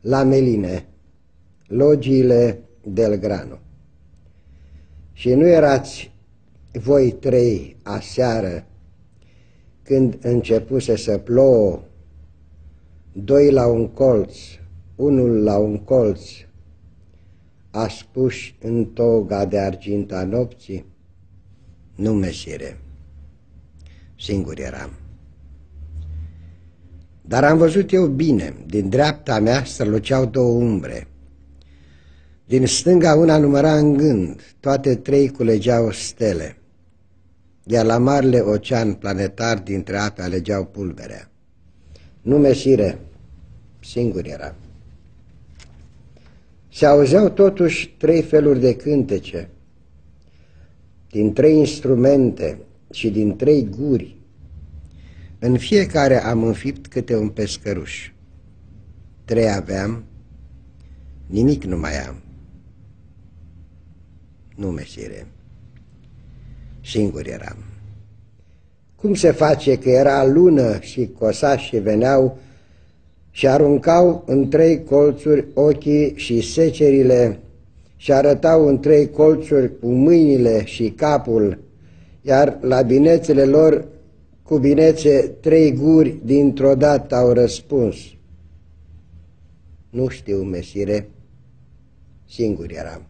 la Meline, logiile del Grano. Și nu erați voi trei aseară când începuse să plouă, doi la un colț, unul la un colț, aspuși în toga de argint a nopții? Nu, mesire, singur eram. Dar am văzut eu bine, din dreapta mea străluceau două umbre. Din stânga una număra în gând, toate trei culegeau stele, iar la marele ocean planetar dintre ape alegeau pulberea. Nu, mesire, singur eram. Se auzeau totuși trei feluri de cântece, din trei instrumente și din trei guri. În fiecare am înfipt câte un pescăruș. Trei aveam, nimic nu mai am. Nu, mesire, singur eram. Cum se face că era lună și cosașii veneau și aruncau în trei colțuri ochii și secerile și arătau în trei colțuri cu mâinile și capul, iar la binețele lor cu binețe trei guri dintr-o dată au răspuns. Nu știu, mesire, singur eram.